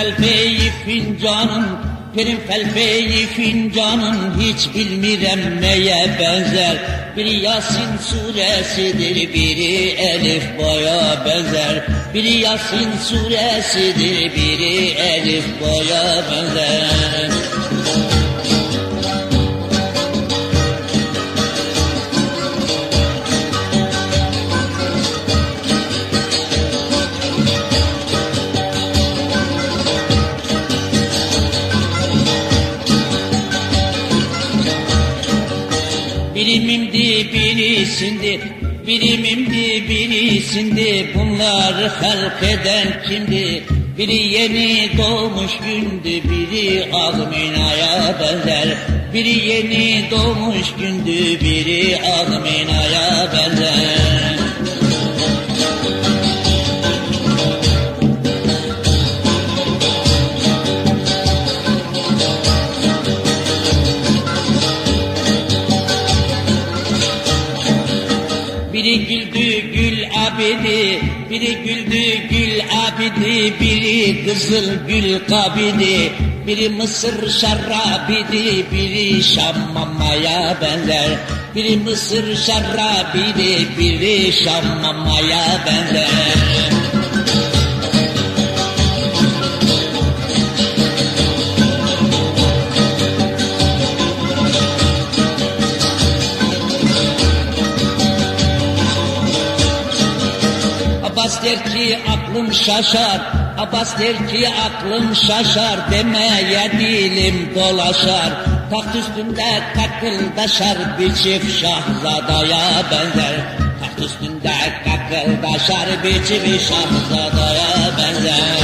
felfeyi fincanın Pirim felfeyi fincanın hiç bilmirem neye benzer. Biri Yasin suresidir biri Elif boya benzer. Biri Yasin suresidir biri Elif boya benzer Birimimdi birisindi Birimimdi birisindi Bunları halk eden kimdi? Biri yeni doğmuş gündü Biri Azmina'ya benzer. Biri yeni doğmuş gündü Biri Azmina'ya Biri güldü gül abidi, biri güldü gül abidi, biri kızıl gül kabidi, biri mısır şarabidi, biri Şam mamaya benzer. Biri mısır şarabidi, biri Şam mamaya benzer. Abbas der ki aklım şaşar. Abbas der ki aklım şaşar Demeye dilim dolaşar. Taht üstünde kakıldaşar Bir çift şahzadaya benzer. Taht üstünde kakıldaşar Bir çift şahzadaya benzer